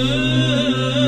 Ooh.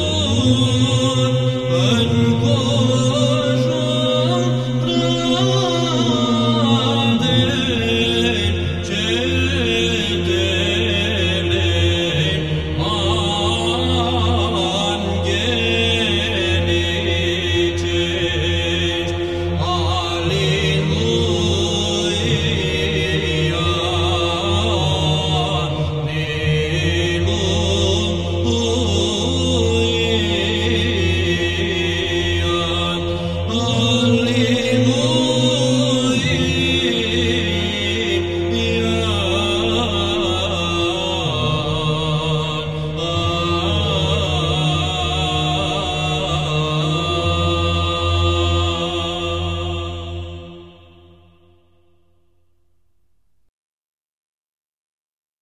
Amen.